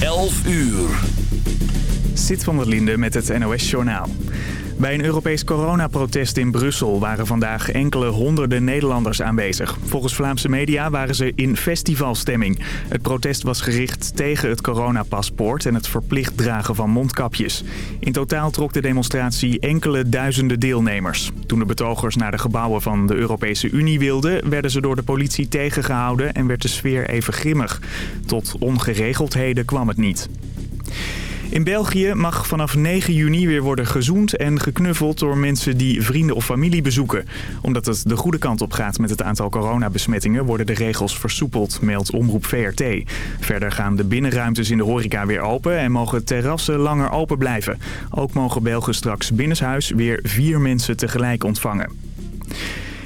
11 uur. Zit van der Linde met het NOS-journaal. Bij een Europees coronaprotest in Brussel waren vandaag enkele honderden Nederlanders aanwezig. Volgens Vlaamse media waren ze in festivalstemming. Het protest was gericht tegen het coronapaspoort en het verplicht dragen van mondkapjes. In totaal trok de demonstratie enkele duizenden deelnemers. Toen de betogers naar de gebouwen van de Europese Unie wilden... werden ze door de politie tegengehouden en werd de sfeer even grimmig. Tot ongeregeldheden kwam het niet. In België mag vanaf 9 juni weer worden gezoend en geknuffeld door mensen die vrienden of familie bezoeken. Omdat het de goede kant op gaat met het aantal coronabesmettingen worden de regels versoepeld, meldt Omroep VRT. Verder gaan de binnenruimtes in de horeca weer open en mogen terrassen langer open blijven. Ook mogen Belgen straks binnenshuis weer vier mensen tegelijk ontvangen.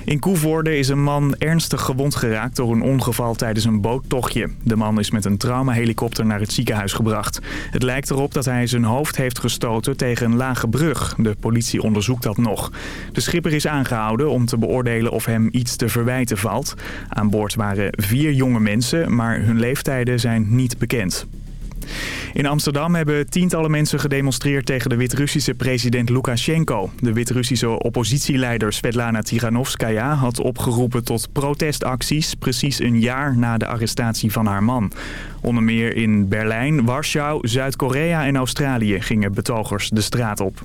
In Koevoorde is een man ernstig gewond geraakt door een ongeval tijdens een boottochtje. De man is met een traumahelikopter naar het ziekenhuis gebracht. Het lijkt erop dat hij zijn hoofd heeft gestoten tegen een lage brug. De politie onderzoekt dat nog. De schipper is aangehouden om te beoordelen of hem iets te verwijten valt. Aan boord waren vier jonge mensen, maar hun leeftijden zijn niet bekend. In Amsterdam hebben tientallen mensen gedemonstreerd tegen de Wit-Russische president Lukashenko. De Wit-Russische oppositieleider Svetlana Tiganovskaya had opgeroepen tot protestacties precies een jaar na de arrestatie van haar man. Onder meer in Berlijn, Warschau, Zuid-Korea en Australië gingen betogers de straat op.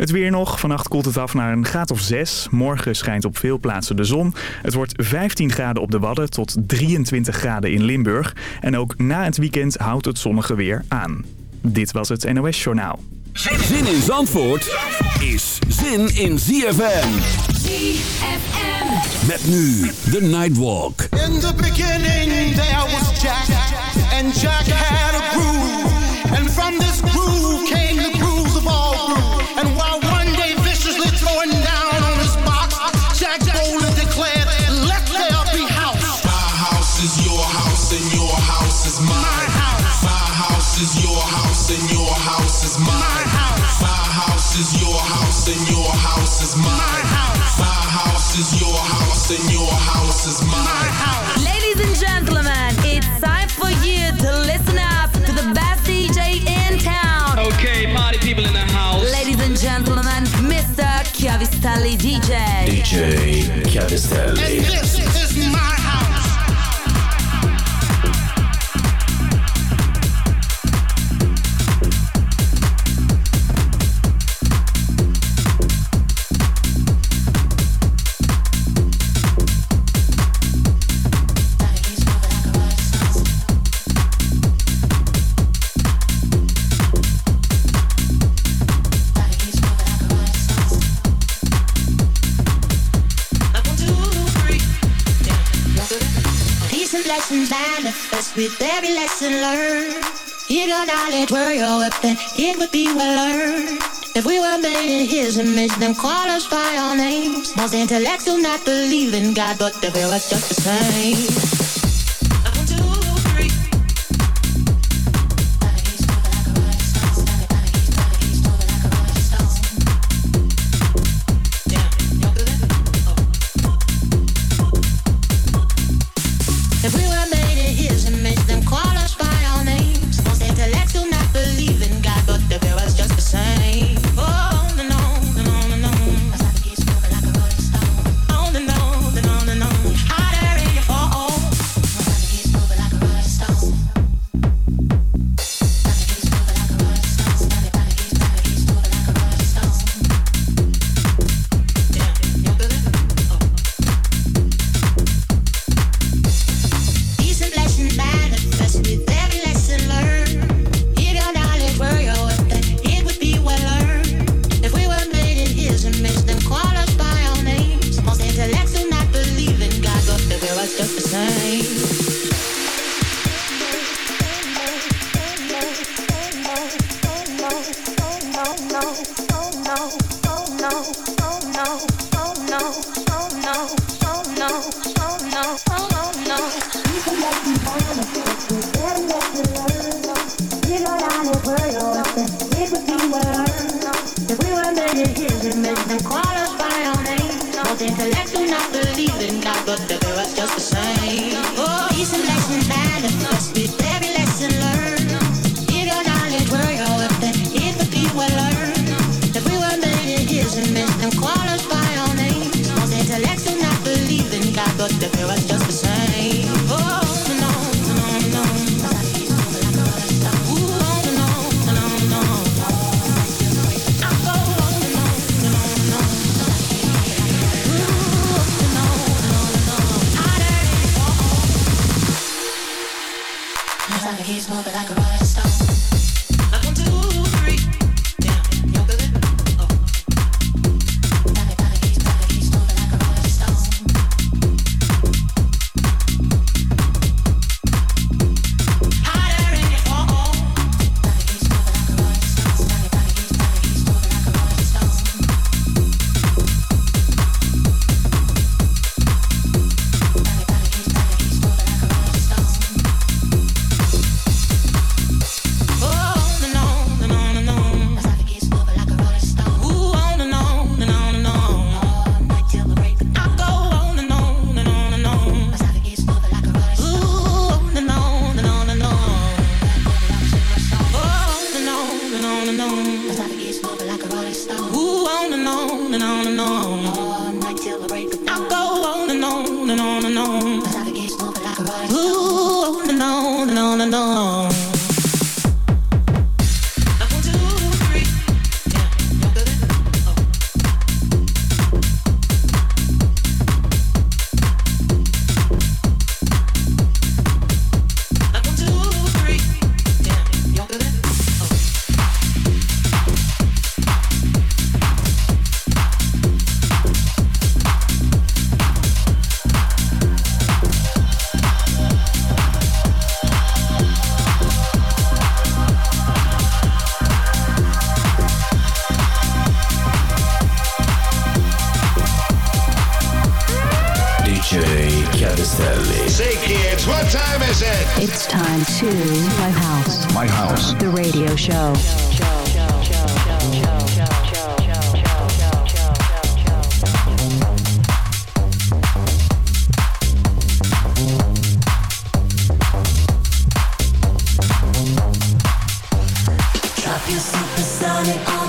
Het weer nog. Vannacht koelt het af naar een graad of 6. Morgen schijnt op veel plaatsen de zon. Het wordt 15 graden op de Wadden tot 23 graden in Limburg. En ook na het weekend houdt het zonnige weer aan. Dit was het NOS Journaal. Zin in Zandvoort is zin in ZFM. ZFM. Met nu de Nightwalk. In the beginning there was Jack, and Jack had a groove. And from this groove came And while one day viciously throwing down on his box, Jack boldly declared, let there be house. My house is your house and your house is mine. My house. My house is your house and your house is My house. My house is your house and your house is My house. My house is your house and your house is My house. Ladies and gentlemen, DJ. DJ If your knowledge were your weapon, it would be well earned. If we were made in His image, then call us by our names. Most intellects do not believe in God, but they feel us just the same. you supersonic.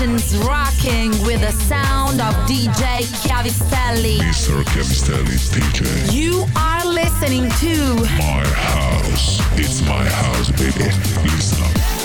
Rocking with the sound of DJ Chiavistelli. Mr. Chiavistelli DJ. You are listening to My house. It's my house, baby. Listen up.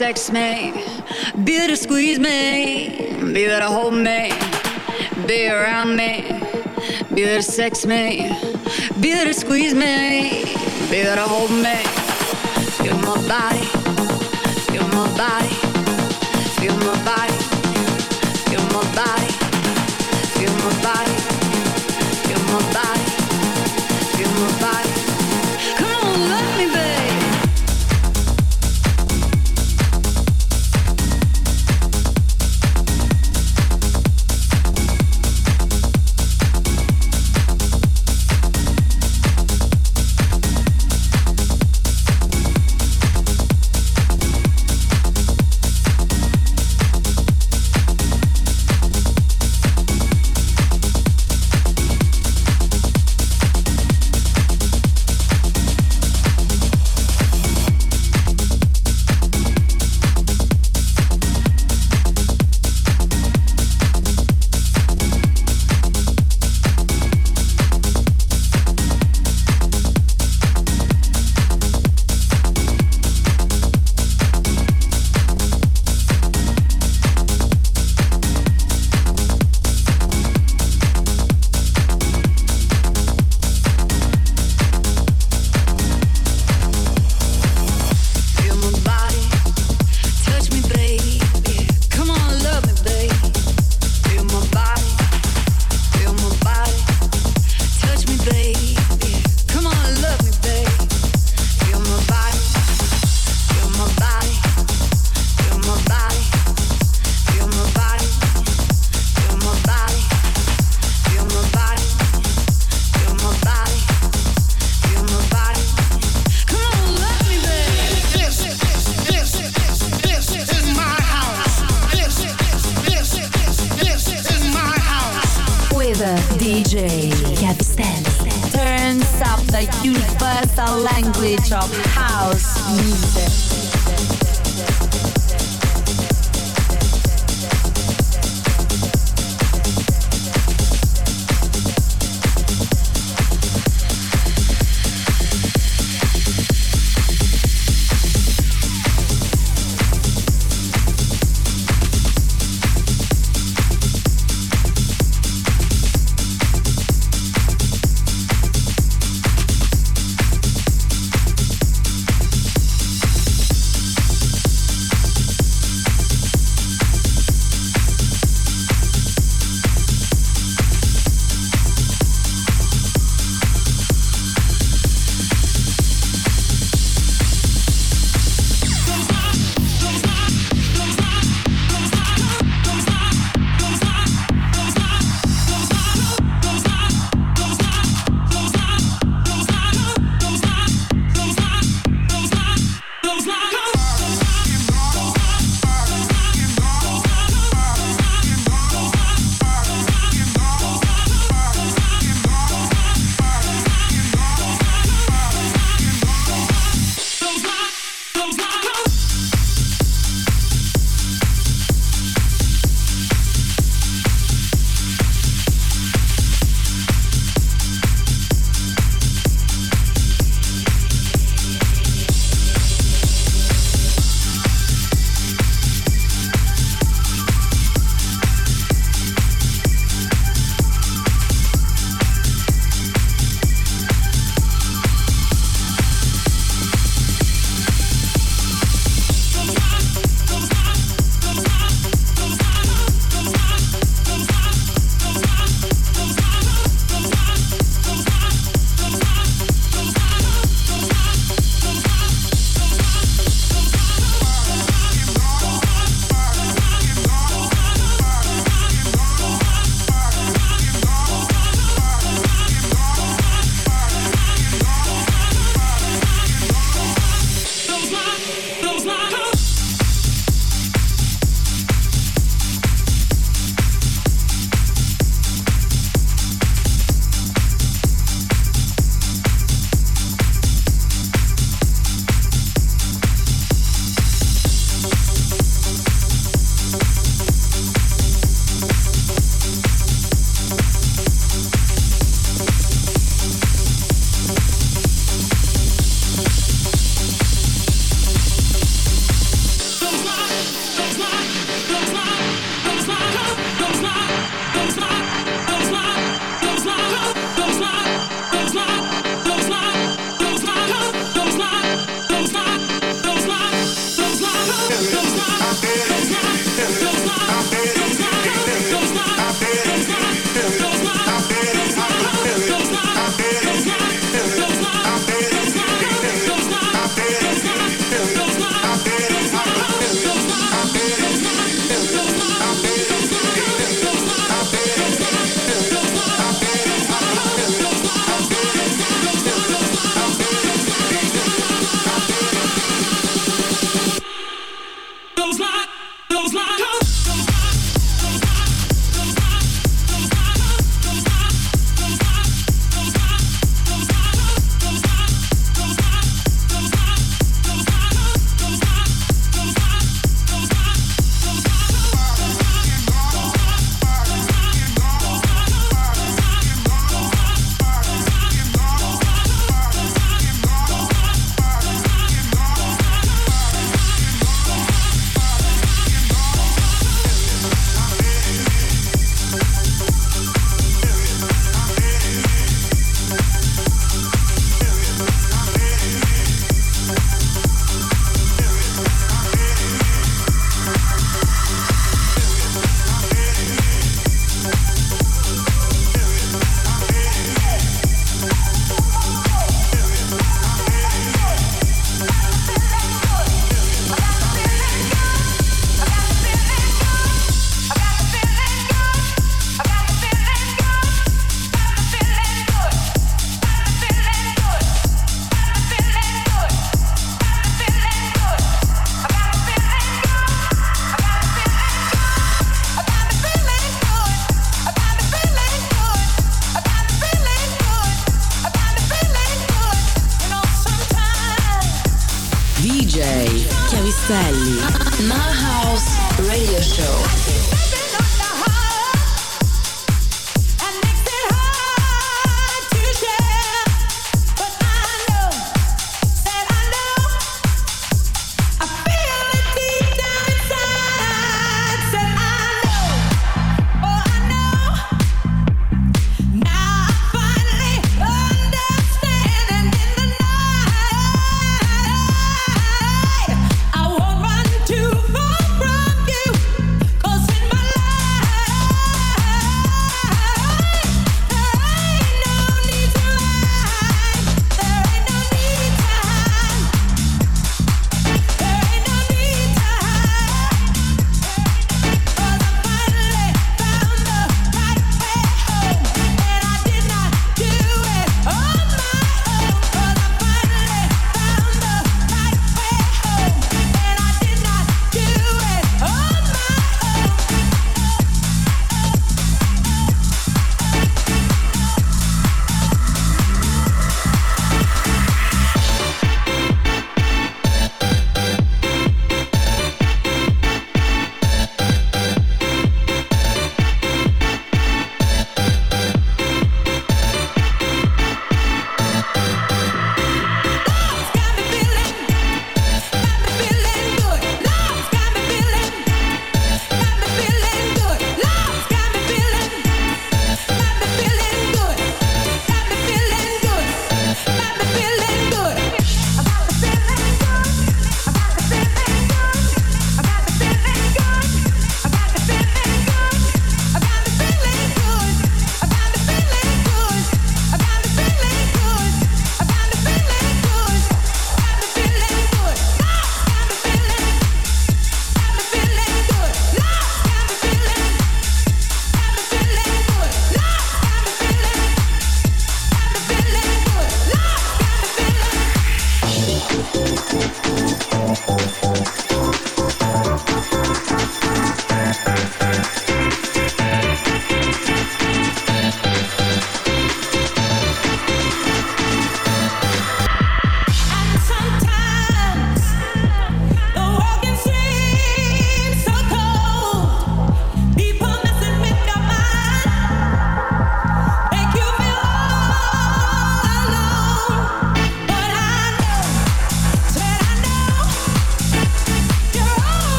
sex me, be there to squeeze me, be there to hold me, be around me, be there to sex me, be there to squeeze me, be there to hold me. Feel my body, feel my body, feel my body, feel my body, feel my body, feel my body, feel my body.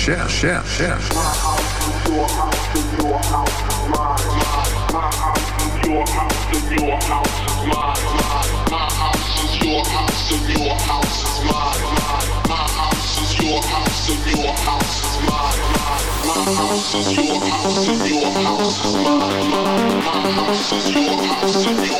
share, share, share. My house is your house, is your house, mine. My house is your house, is your house, mine. My house is your house, is your house, mine. My house is your house, is your house, mine. My house is your house, is your house, mine. My house is your house, is your house.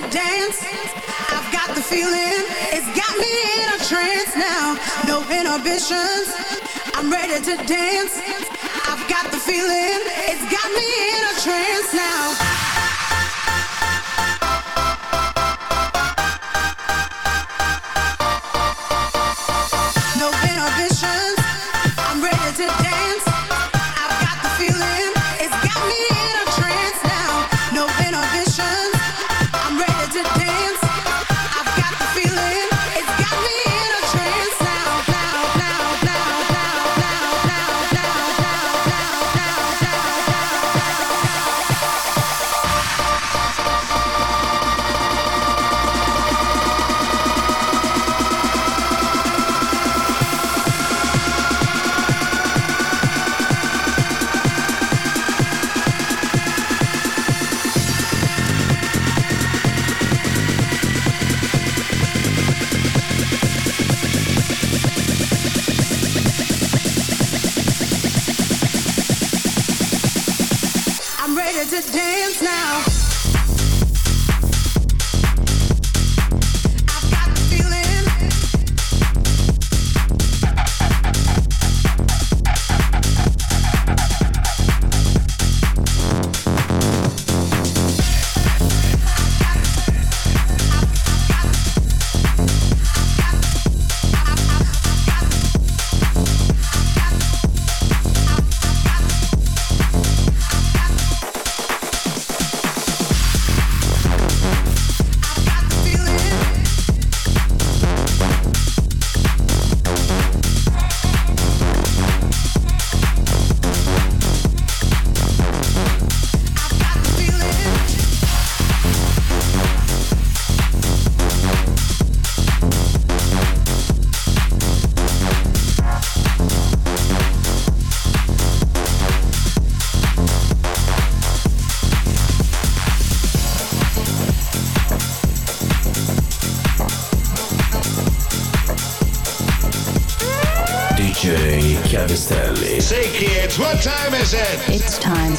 to dance. I've got the feeling, it's got me in a trance now. No inhibitions, I'm ready to dance. I've got the feeling, it's got me in a trance now.